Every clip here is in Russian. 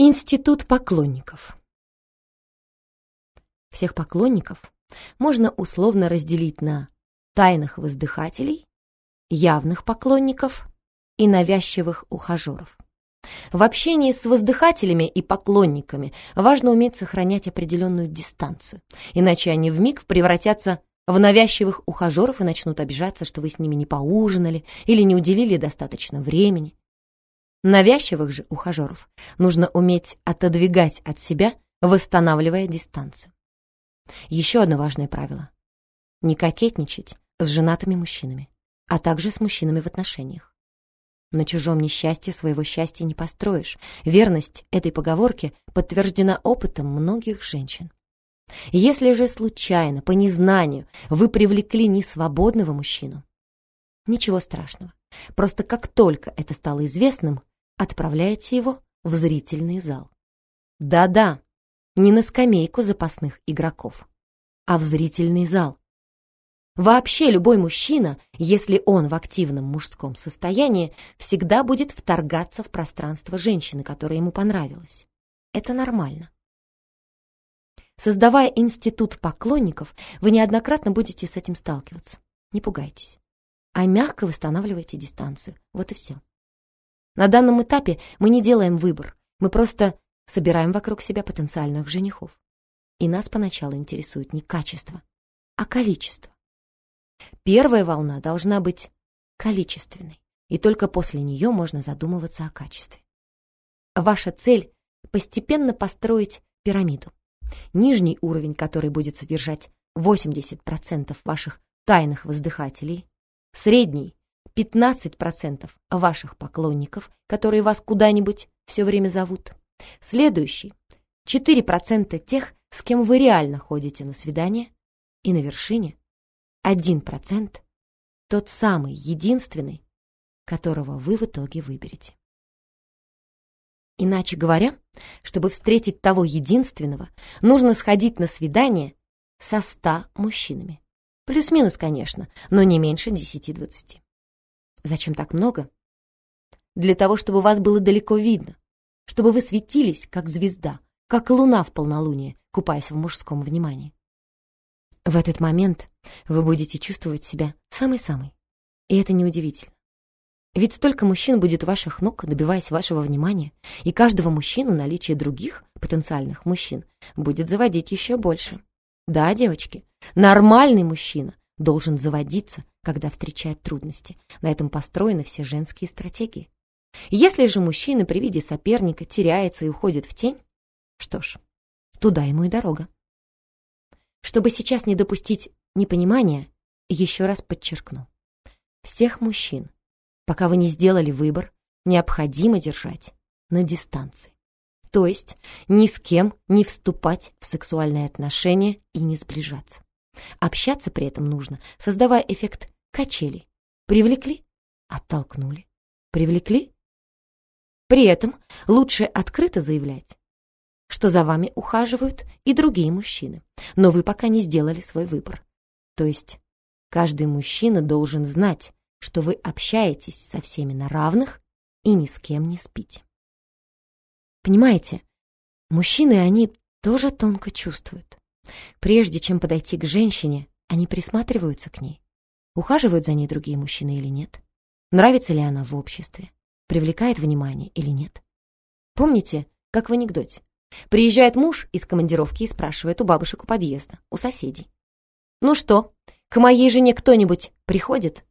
Институт поклонников. Всех поклонников можно условно разделить на тайных воздыхателей, явных поклонников и навязчивых ухажеров. В общении с воздыхателями и поклонниками важно уметь сохранять определенную дистанцию, иначе они вмиг превратятся в навязчивых ухажеров и начнут обижаться, что вы с ними не поужинали или не уделили достаточно времени. Навязчивых же ухажеров нужно уметь отодвигать от себя, восстанавливая дистанцию. Еще одно важное правило – не кокетничать с женатыми мужчинами, а также с мужчинами в отношениях. На чужом несчастье своего счастья не построишь. Верность этой поговорки подтверждена опытом многих женщин. Если же случайно, по незнанию, вы привлекли несвободного мужчину, ничего страшного. Просто как только это стало известным, отправляете его в зрительный зал. Да-да, не на скамейку запасных игроков, а в зрительный зал. Вообще любой мужчина, если он в активном мужском состоянии, всегда будет вторгаться в пространство женщины, которая ему понравилась. Это нормально. Создавая институт поклонников, вы неоднократно будете с этим сталкиваться. Не пугайтесь. А мягко восстанавливайте дистанцию. Вот и все. На данном этапе мы не делаем выбор, мы просто собираем вокруг себя потенциальных женихов. И нас поначалу интересует не качество, а количество. Первая волна должна быть количественной, и только после нее можно задумываться о качестве. Ваша цель — постепенно построить пирамиду. Нижний уровень, который будет содержать 80% ваших тайных воздыхателей, средний 15% ваших поклонников, которые вас куда-нибудь все время зовут. Следующий — 4% тех, с кем вы реально ходите на свидание. И на вершине 1% тот самый, единственный, которого вы в итоге выберете. Иначе говоря, чтобы встретить того единственного, нужно сходить на свидание со 100 мужчинами. Плюс-минус, конечно, но не меньше 10-20. Зачем так много? Для того, чтобы вас было далеко видно, чтобы вы светились, как звезда, как луна в полнолуние, купаясь в мужском внимании. В этот момент вы будете чувствовать себя самой-самой. И это неудивительно. Ведь столько мужчин будет ваших ног, добиваясь вашего внимания, и каждого мужчину наличие других потенциальных мужчин будет заводить еще больше. Да, девочки, нормальный мужчина должен заводиться, когда встречает трудности. На этом построены все женские стратегии. Если же мужчина при виде соперника теряется и уходит в тень, что ж, туда ему и дорога. Чтобы сейчас не допустить непонимания, еще раз подчеркну. Всех мужчин, пока вы не сделали выбор, необходимо держать на дистанции. То есть ни с кем не вступать в сексуальные отношения и не сближаться. Общаться при этом нужно, создавая эффект качели. Привлекли? Оттолкнули. Привлекли? При этом лучше открыто заявлять, что за вами ухаживают и другие мужчины, но вы пока не сделали свой выбор. То есть каждый мужчина должен знать, что вы общаетесь со всеми на равных и ни с кем не спите. Понимаете, мужчины, они тоже тонко чувствуют. Прежде чем подойти к женщине, они присматриваются к ней. Ухаживают за ней другие мужчины или нет? Нравится ли она в обществе? Привлекает внимание или нет? Помните, как в анекдоте? Приезжает муж из командировки и спрашивает у бабушек у подъезда, у соседей. «Ну что, к моей жене кто-нибудь приходит?»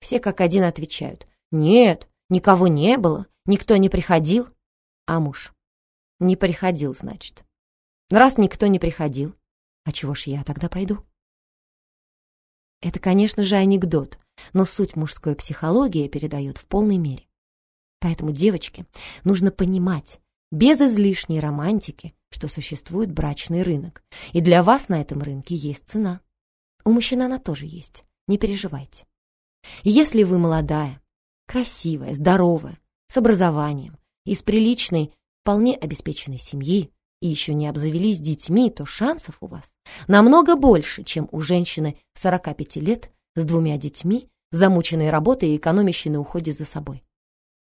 Все как один отвечают. «Нет, никого не было, никто не приходил». А муж? Не приходил, значит. Раз никто не приходил, а чего ж я тогда пойду? Это, конечно же, анекдот, но суть мужской психологии передает в полной мере. Поэтому, девочки, нужно понимать, без излишней романтики, что существует брачный рынок, и для вас на этом рынке есть цена. У мужчин она тоже есть, не переживайте. Если вы молодая, красивая, здоровая, с образованием, из приличной, вполне обеспеченной семьи, и еще не обзавелись детьми, то шансов у вас намного больше, чем у женщины 45 лет с двумя детьми, замученной работой и экономящей на уходе за собой.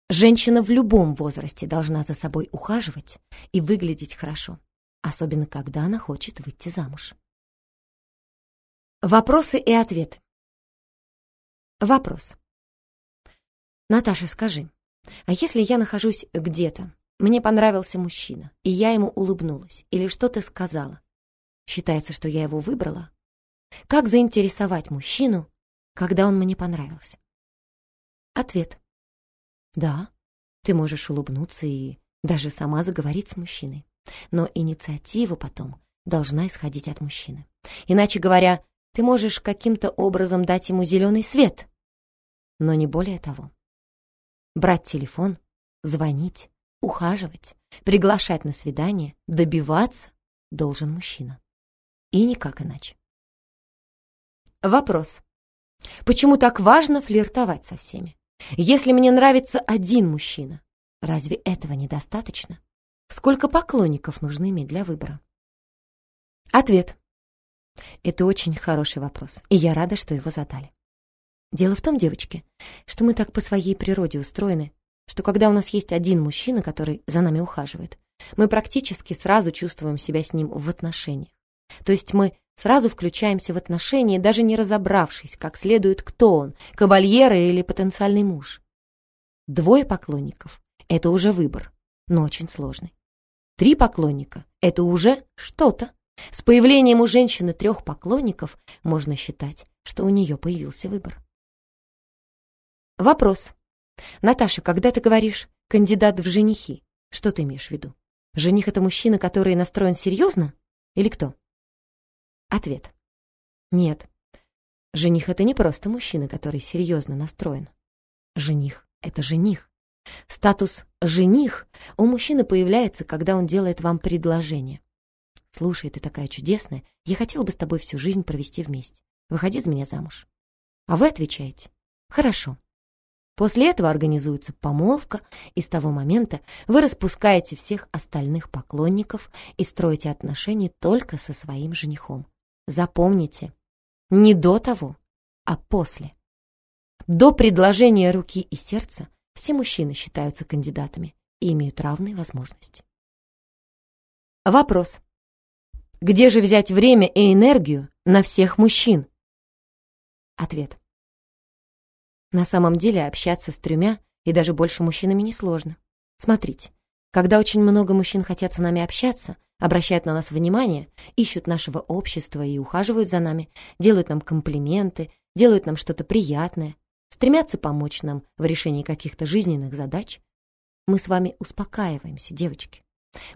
Женщина в любом возрасте должна за собой ухаживать и выглядеть хорошо, особенно когда она хочет выйти замуж. Вопросы и ответы. Вопрос. Наташа, скажи, а если я нахожусь где-то, мне понравился мужчина, и я ему улыбнулась или что-то сказала, считается, что я его выбрала? Как заинтересовать мужчину, когда он мне понравился? Ответ. Да, ты можешь улыбнуться и даже сама заговорить с мужчиной. Но инициатива потом должна исходить от мужчины. Иначе говоря, ты можешь каким-то образом дать ему зеленый свет, но не более того. Брать телефон, звонить, ухаживать, приглашать на свидание, добиваться должен мужчина. И никак иначе. Вопрос. Почему так важно флиртовать со всеми? Если мне нравится один мужчина, разве этого недостаточно? Сколько поклонников нужно иметь для выбора? Ответ. Это очень хороший вопрос, и я рада, что его задали. Дело в том, девочки, что мы так по своей природе устроены, что когда у нас есть один мужчина, который за нами ухаживает, мы практически сразу чувствуем себя с ним в отношениях. То есть мы сразу включаемся в отношения, даже не разобравшись, как следует, кто он, кабальера или потенциальный муж. Двое поклонников — это уже выбор, но очень сложный. Три поклонника — это уже что-то. С появлением у женщины трех поклонников можно считать, что у нее появился выбор. Вопрос. Наташа, когда ты говоришь «кандидат в женихи», что ты имеешь в виду? Жених — это мужчина, который настроен серьезно? Или кто? Ответ. Нет. Жених — это не просто мужчина, который серьезно настроен. Жених — это жених. Статус «жених» у мужчины появляется, когда он делает вам предложение. «Слушай, ты такая чудесная, я хотел бы с тобой всю жизнь провести вместе. Выходи за меня замуж». А вы отвечаете «Хорошо». После этого организуется помолвка, и с того момента вы распускаете всех остальных поклонников и строите отношения только со своим женихом. Запомните, не до того, а после. До предложения руки и сердца все мужчины считаются кандидатами и имеют равные возможности. Вопрос. Где же взять время и энергию на всех мужчин? Ответ. На самом деле общаться с тремя и даже больше мужчинами несложно. Смотрите, когда очень много мужчин хотят с нами общаться, обращают на нас внимание, ищут нашего общества и ухаживают за нами, делают нам комплименты, делают нам что-то приятное, стремятся помочь нам в решении каких-то жизненных задач, мы с вами успокаиваемся, девочки.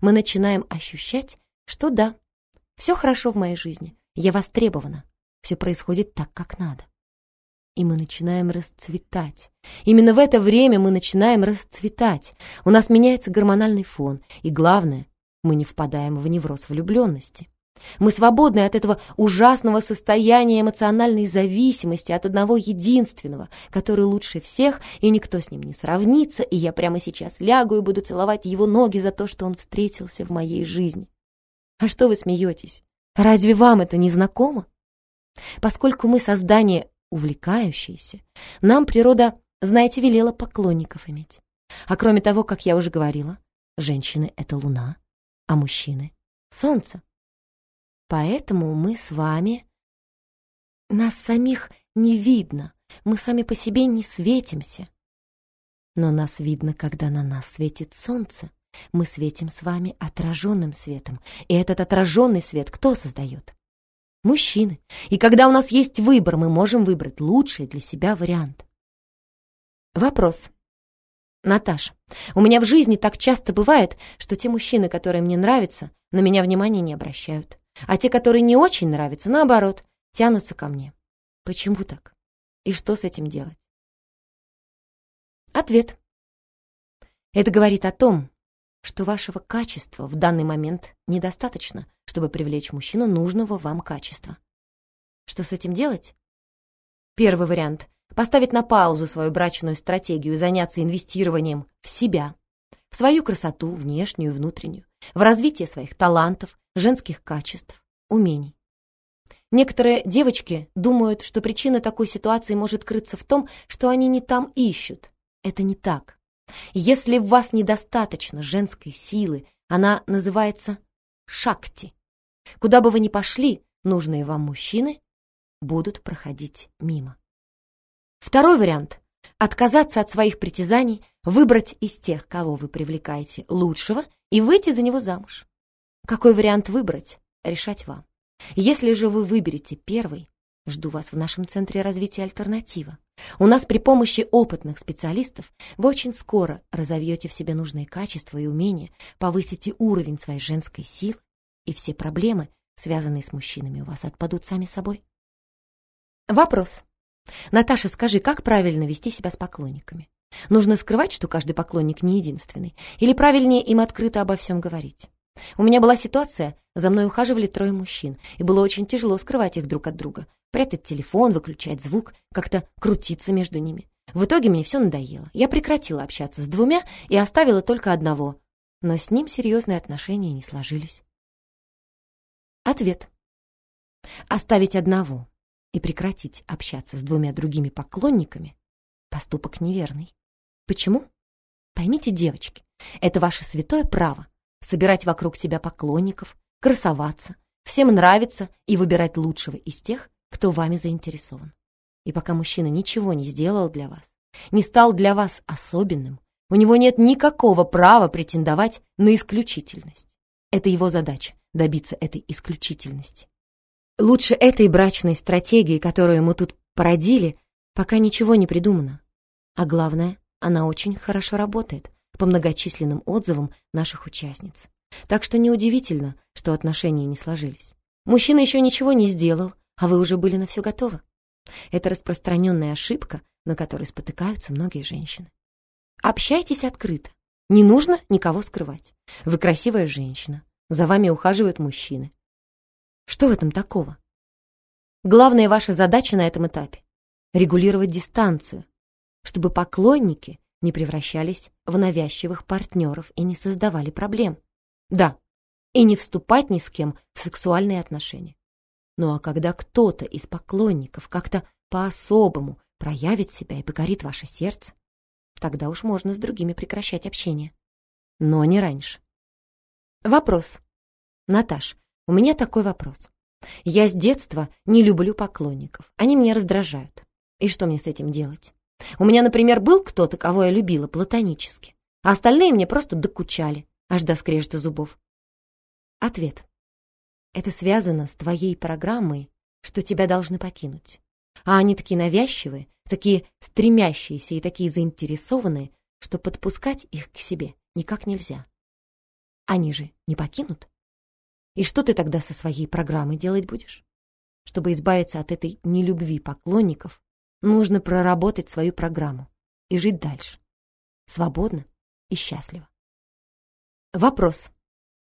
Мы начинаем ощущать, что да, все хорошо в моей жизни, я востребована, все происходит так, как надо и мы начинаем расцветать. Именно в это время мы начинаем расцветать. У нас меняется гормональный фон, и главное, мы не впадаем в невроз влюбленности. Мы свободны от этого ужасного состояния эмоциональной зависимости от одного единственного, который лучше всех, и никто с ним не сравнится, и я прямо сейчас лягу и буду целовать его ноги за то, что он встретился в моей жизни. А что вы смеетесь? Разве вам это не знакомо? Поскольку мы создание увлекающиеся, нам природа, знаете, велела поклонников иметь. А кроме того, как я уже говорила, женщины — это луна, а мужчины — солнце. Поэтому мы с вами... Нас самих не видно, мы сами по себе не светимся. Но нас видно, когда на нас светит солнце. Мы светим с вами отраженным светом. И этот отраженный свет кто создает? Мужчины. И когда у нас есть выбор, мы можем выбрать лучший для себя вариант. Вопрос. Наташа, у меня в жизни так часто бывает, что те мужчины, которые мне нравятся, на меня внимания не обращают. А те, которые не очень нравятся, наоборот, тянутся ко мне. Почему так? И что с этим делать? Ответ. Это говорит о том, что вашего качества в данный момент недостаточно, чтобы привлечь мужчину нужного вам качества. Что с этим делать? Первый вариант — поставить на паузу свою брачную стратегию и заняться инвестированием в себя, в свою красоту, внешнюю и внутреннюю, в развитие своих талантов, женских качеств, умений. Некоторые девочки думают, что причина такой ситуации может крыться в том, что они не там ищут. Это не так. Если в вас недостаточно женской силы, она называется шакти. Куда бы вы ни пошли, нужные вам мужчины будут проходить мимо. Второй вариант — отказаться от своих притязаний, выбрать из тех, кого вы привлекаете, лучшего и выйти за него замуж. Какой вариант выбрать, решать вам. Если же вы выберете первый, жду вас в нашем центре развития «Альтернатива». У нас при помощи опытных специалистов вы очень скоро разовьете в себе нужные качества и умения, повысите уровень своей женской силы, и все проблемы, связанные с мужчинами, у вас отпадут сами собой. Вопрос. Наташа, скажи, как правильно вести себя с поклонниками? Нужно скрывать, что каждый поклонник не единственный, или правильнее им открыто обо всем говорить? У меня была ситуация, за мной ухаживали трое мужчин, и было очень тяжело скрывать их друг от друга, прятать телефон, выключать звук, как-то крутиться между ними. В итоге мне все надоело. Я прекратила общаться с двумя и оставила только одного, но с ним серьезные отношения не сложились. Ответ. Оставить одного и прекратить общаться с двумя другими поклонниками — поступок неверный. Почему? Поймите, девочки, это ваше святое право собирать вокруг себя поклонников, красоваться, всем нравиться и выбирать лучшего из тех, кто вами заинтересован. И пока мужчина ничего не сделал для вас, не стал для вас особенным, у него нет никакого права претендовать на исключительность. Это его задача — добиться этой исключительности. Лучше этой брачной стратегии, которую мы тут породили, пока ничего не придумано. А главное, она очень хорошо работает по многочисленным отзывам наших участниц. Так что неудивительно, что отношения не сложились. Мужчина еще ничего не сделал, а вы уже были на все готовы. Это распространенная ошибка, на которой спотыкаются многие женщины. Общайтесь открыто. Не нужно никого скрывать. Вы красивая женщина. За вами ухаживают мужчины. Что в этом такого? Главная ваша задача на этом этапе — регулировать дистанцию, чтобы поклонники не превращались в навязчивых партнеров и не создавали проблем. Да, и не вступать ни с кем в сексуальные отношения. Ну а когда кто-то из поклонников как-то по-особому проявит себя и покорит ваше сердце, тогда уж можно с другими прекращать общение. Но не раньше. Вопрос. Наташ, у меня такой вопрос. Я с детства не люблю поклонников. Они меня раздражают. И что мне с этим делать? У меня, например, был кто-то, кого я любила платонически, а остальные мне просто докучали, аж до скрежета зубов. Ответ. Это связано с твоей программой, что тебя должны покинуть. А они такие навязчивые, такие стремящиеся и такие заинтересованные, что подпускать их к себе никак нельзя. Они же не покинут. И что ты тогда со своей программой делать будешь? Чтобы избавиться от этой нелюбви поклонников, нужно проработать свою программу и жить дальше. Свободно и счастливо. Вопрос.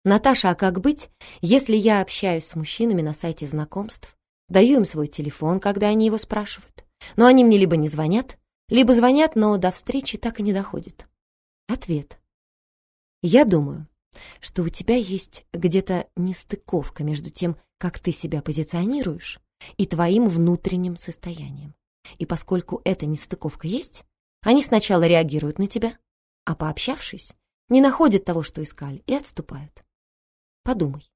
Наташа, а как быть, если я общаюсь с мужчинами на сайте знакомств, даю им свой телефон, когда они его спрашивают, но они мне либо не звонят, либо звонят, но до встречи так и не доходит? Ответ. Я думаю, что у тебя есть где-то нестыковка между тем, как ты себя позиционируешь, и твоим внутренним состоянием. И поскольку эта нестыковка есть, они сначала реагируют на тебя, а пообщавшись, не находят того, что искали, и отступают. Подумай.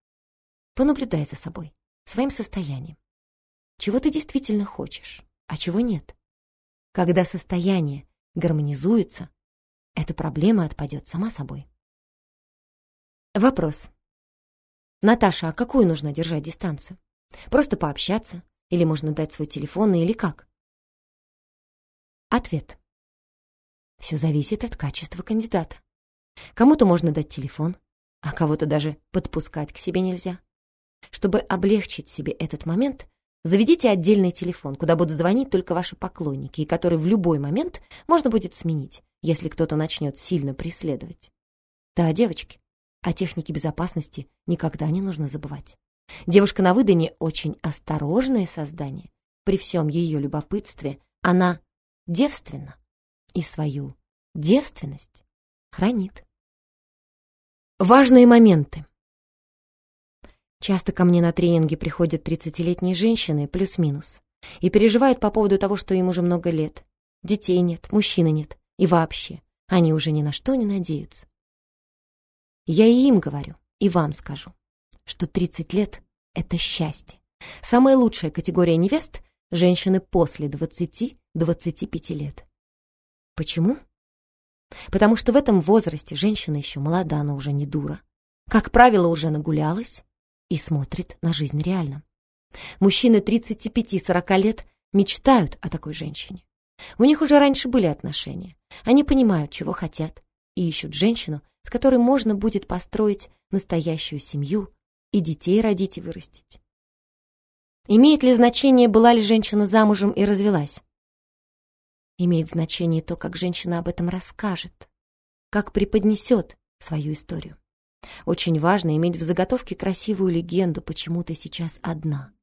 Понаблюдай за собой, своим состоянием. Чего ты действительно хочешь, а чего нет. Когда состояние гармонизуется, эта проблема отпадет сама собой. Вопрос. Наташа, а какую нужно держать дистанцию? Просто пообщаться? Или можно дать свой телефон, или как? Ответ. Все зависит от качества кандидата. Кому-то можно дать телефон, а кого-то даже подпускать к себе нельзя. Чтобы облегчить себе этот момент, заведите отдельный телефон, куда будут звонить только ваши поклонники, и который в любой момент можно будет сменить, если кто-то начнет сильно преследовать. Да, девочки, о технике безопасности никогда не нужно забывать. Девушка на выдане очень осторожное создание. При всем ее любопытстве она девственна и свою девственность хранит. Важные моменты. Часто ко мне на тренинги приходят 30-летние женщины, плюс-минус, и переживают по поводу того, что им уже много лет. Детей нет, мужчины нет, и вообще. Они уже ни на что не надеются. Я и им говорю, и вам скажу, что 30 лет — это счастье. Самая лучшая категория невест — женщины после 20-25 лет. Почему? Потому что в этом возрасте женщина еще молода, но уже не дура. Как правило, уже нагулялась и смотрит на жизнь реально. Мужчины 35-40 лет мечтают о такой женщине. У них уже раньше были отношения. Они понимают, чего хотят, и ищут женщину, с которой можно будет построить настоящую семью и детей родить и вырастить. Имеет ли значение, была ли женщина замужем и развелась? Имеет значение то, как женщина об этом расскажет, как преподнесет свою историю. Очень важно иметь в заготовке красивую легенду, почему ты сейчас одна.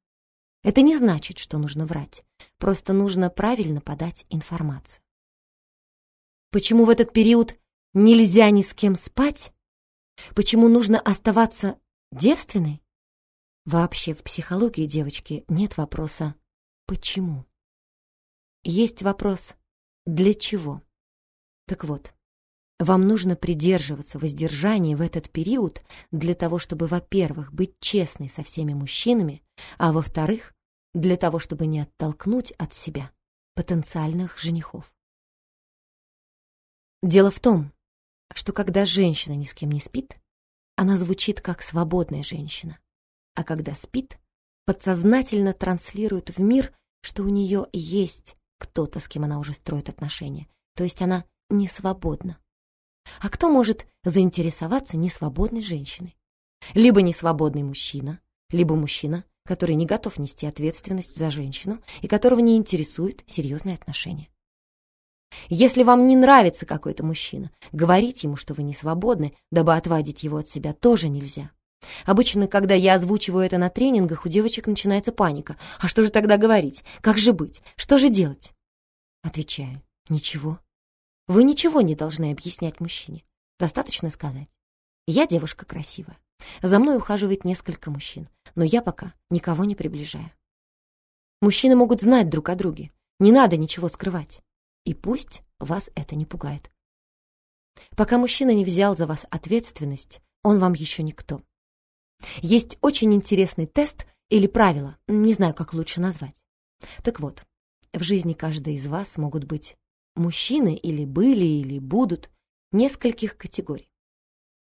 Это не значит, что нужно врать, просто нужно правильно подать информацию. Почему в этот период нельзя ни с кем спать? Почему нужно оставаться девственной? Вообще в психологии, девочки, нет вопроса «почему?». Есть вопрос «для чего?». Так вот, вам нужно придерживаться воздержания в этот период для того, чтобы, во-первых, быть честной со всеми мужчинами, а во-вторых, для того, чтобы не оттолкнуть от себя потенциальных женихов. Дело в том, что когда женщина ни с кем не спит, она звучит как свободная женщина, а когда спит, подсознательно транслирует в мир, что у нее есть кто-то, с кем она уже строит отношения, то есть она не свободна. А кто может заинтересоваться несвободной женщиной? Либо несвободный мужчина, либо мужчина, который не готов нести ответственность за женщину и которого не интересует серьезные отношения. Если вам не нравится какой-то мужчина, говорить ему, что вы не свободны, дабы отвадить его от себя, тоже нельзя. Обычно, когда я озвучиваю это на тренингах, у девочек начинается паника. А что же тогда говорить? Как же быть? Что же делать? Отвечаю, ничего. Вы ничего не должны объяснять мужчине. Достаточно сказать. Я девушка красивая. За мной ухаживает несколько мужчин, но я пока никого не приближаю. Мужчины могут знать друг о друге. Не надо ничего скрывать. И пусть вас это не пугает. Пока мужчина не взял за вас ответственность, он вам еще никто. Есть очень интересный тест или правило, не знаю, как лучше назвать. Так вот, в жизни каждой из вас могут быть мужчины или были, или будут нескольких категорий.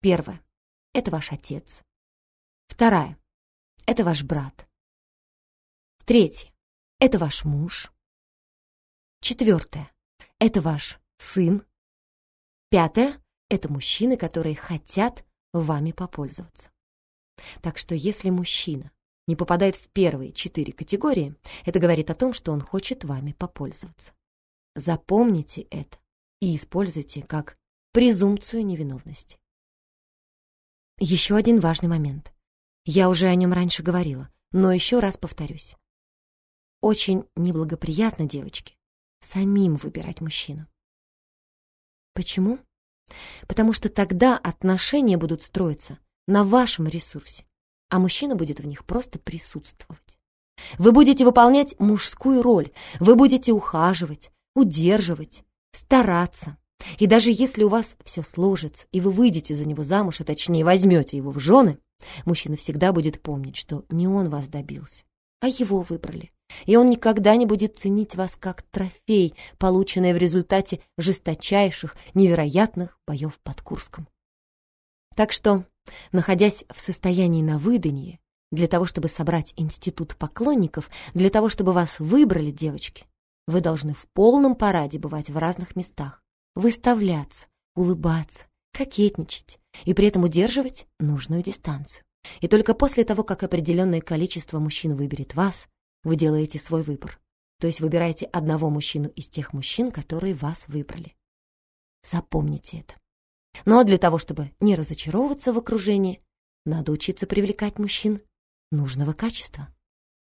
Первое — это ваш отец. Вторая — это ваш брат. Третье — это ваш муж. Четвертое это ваш сын. Пятое — это мужчины, которые хотят вами попользоваться. Так что если мужчина не попадает в первые четыре категории, это говорит о том, что он хочет вами попользоваться. Запомните это и используйте как презумпцию невиновности. Еще один важный момент. Я уже о нем раньше говорила, но еще раз повторюсь. Очень неблагоприятно, девочки, самим выбирать мужчину. Почему? Потому что тогда отношения будут строиться на вашем ресурсе, а мужчина будет в них просто присутствовать. Вы будете выполнять мужскую роль, вы будете ухаживать, удерживать, стараться. И даже если у вас все сложится, и вы выйдете за него замуж, а точнее возьмете его в жены, мужчина всегда будет помнить, что не он вас добился, а его выбрали и он никогда не будет ценить вас как трофей, полученный в результате жесточайших, невероятных боев под Курском. Так что, находясь в состоянии на выданье, для того, чтобы собрать институт поклонников, для того, чтобы вас выбрали, девочки, вы должны в полном параде бывать в разных местах, выставляться, улыбаться, кокетничать и при этом удерживать нужную дистанцию. И только после того, как определенное количество мужчин выберет вас, вы делаете свой выбор. То есть выбираете одного мужчину из тех мужчин, которые вас выбрали. Запомните это. Но для того, чтобы не разочаровываться в окружении, надо учиться привлекать мужчин нужного качества.